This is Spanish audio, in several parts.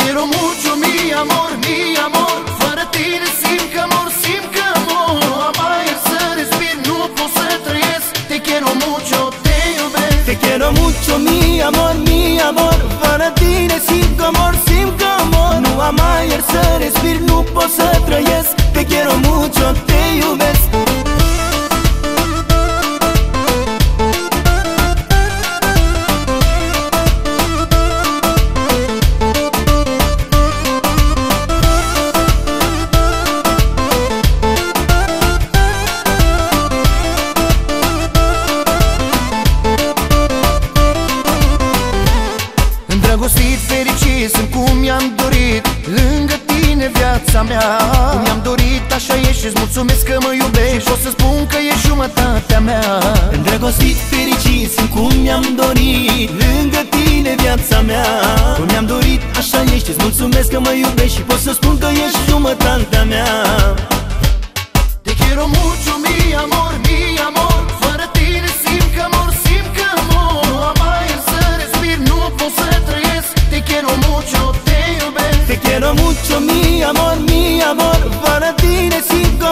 quiero mucho, mi amor, mi amor. Fără tine simt că mor, simt că mor Mai să respir, nu pot să trăiesc Te quiero mucho, te iubesc Te quiero mucho, mi amor, mi amor. Fără tine simt că mor, simt că mor Nu am aer să respir, nu pot să trăiesc Te quiero mucho, te mi-am dorit Lângă tine viața mea. Cum mi-am dorit, așa e și-ți mulțumesc că mă iubești. Și pot să spun că e jumătatea mea. Îndrăgostit, fericit, sunt cum mi-am dorit Lângă tine viața mea. Cum mi-am dorit, așa ești Îți mulțumesc că mă iubești. Și pot să spun că ești jumătatea mea. Te quiero mucho, mi amor, mi amor. Fără tine simt că mor, simt că mor. Nu am aer să respir, nu pot să trăiesc. Te quiero mucho, te iubesc Te quiero mucho, mi amor, mi amor. Fără tine simt că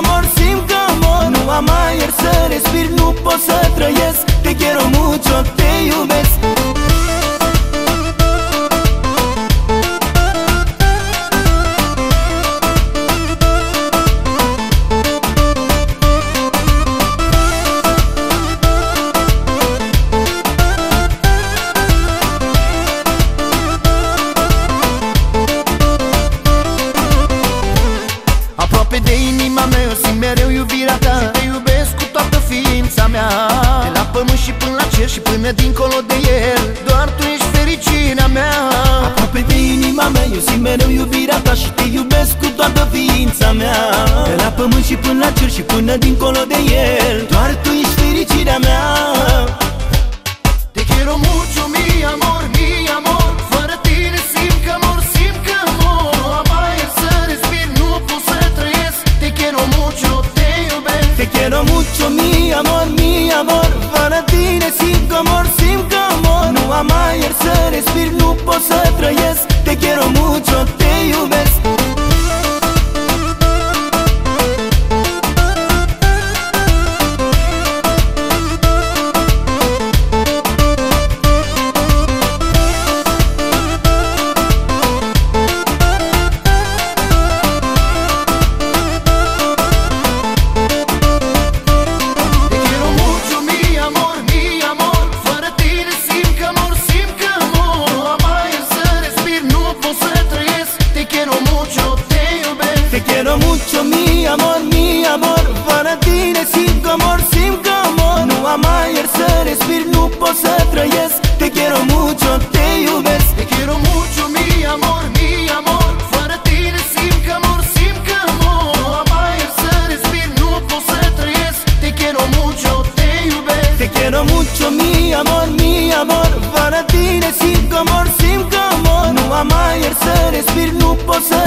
Aproape de inima mea eu simt mereu iubirea ta. Și te iubesc cu toată ființa mea. De la pământ și până la cer și până dincolo de el Doar tu ești fericirea mea. Aproape de inima mea Eu simt mereu iubirea ta Și te iubesc cu toată ființa mea. De la pământ și până la cer Și până dincolo de el amor, mi amor Fără tine simt că mor, simt că mor Nu am aer să respir, nu pot să trăiesc Te quiero mucho, te iubesc Te quiero mucho, mi amor, mi amor. Fără tine simt că mor, simt că mor Nu am aer să respir, nu pot să trăiesc Te quiero mucho, te iubesc Te quiero mucho, mi amor, mi amor. Fără tine simt că mor, simt că mor Nu am aer să respir, nu pot să